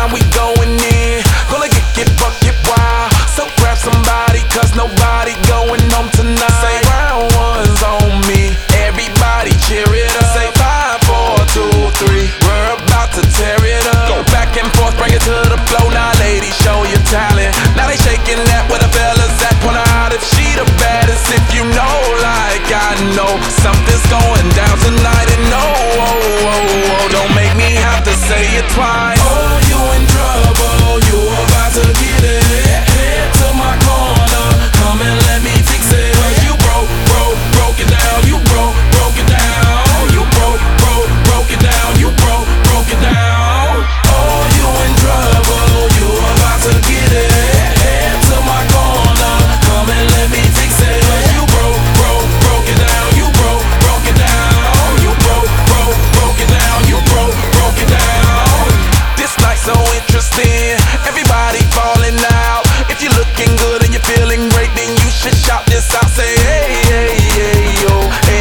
time we going in. Gonna get, get, buck, get wild. So grab somebody, cause nobody going home tonight. just in. Everybody falling out. If you're looking good and you're feeling great, then you should shout this out. Say hey hey hey yo.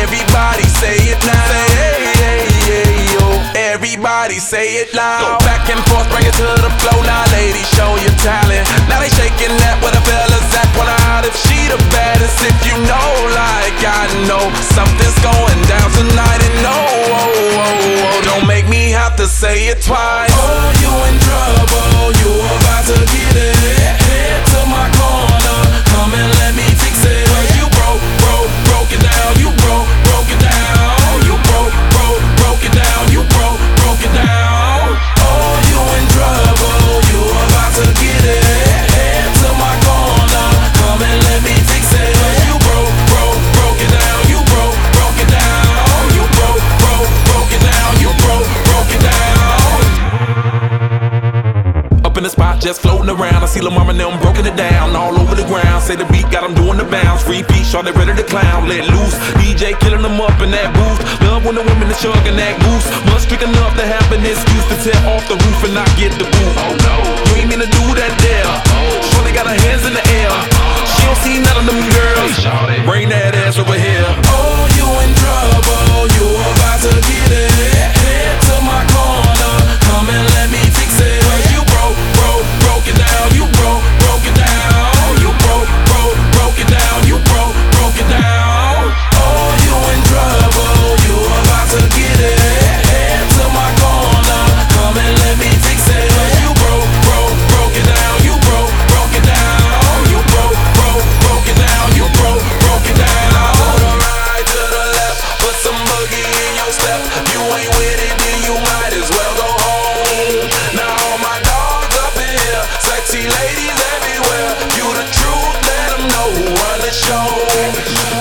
Everybody say it now. Say hey hey hey yo. Everybody say it loud. Go back and forth, bring it to the flow. Now ladies, show your talent. Now they shaking that with the fella's at. Wanna out if she the baddest? If you know like I know, something's going down tonight. And no, oh, oh, oh, oh don't make me have to say it twice. Oh, you and just floating around. I see the Mama now, I'm broken it down. All over the ground. Say the beat got them doing the bounce. Repeat, shot they ready to clown. Let loose. DJ killing them up in that booth. Love when the women are chugging that goose. Must trick enough to have an excuse to tear off the roof and not get the boot. Oh no. dreaming to do show.